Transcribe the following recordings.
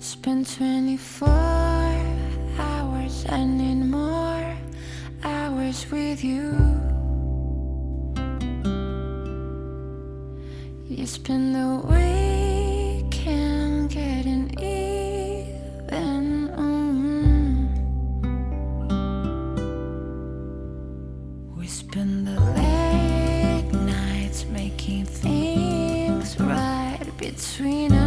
Spend 24 hours and need more hours with you. You spend the weekend getting even. mm. We spend the late nights making things right between us.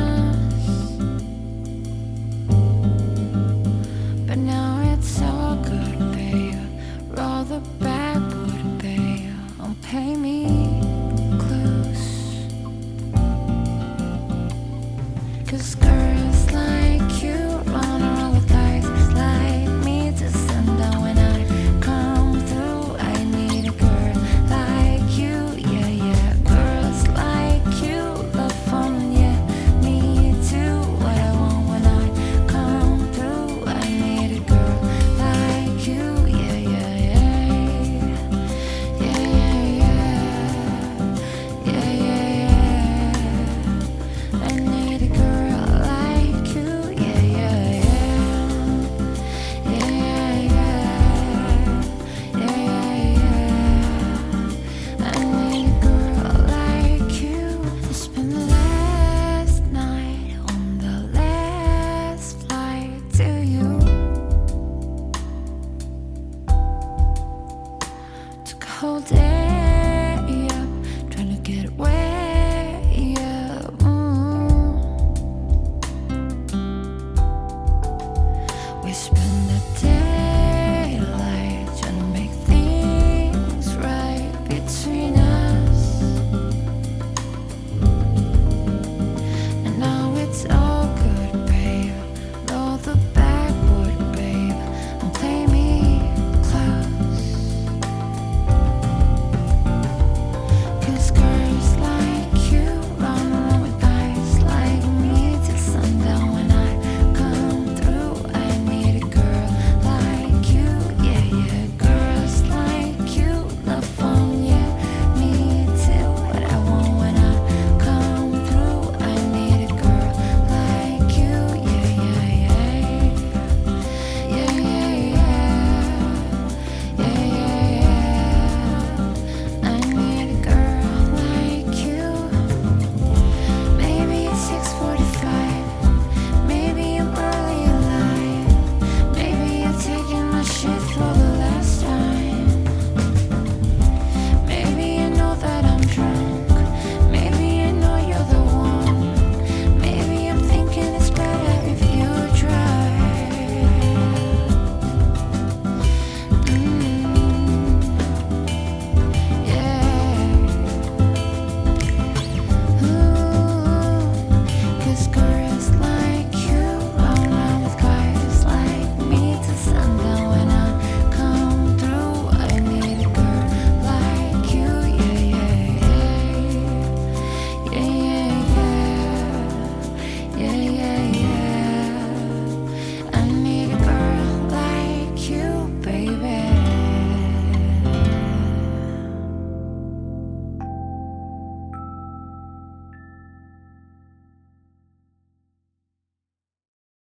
whole day up trying to get away.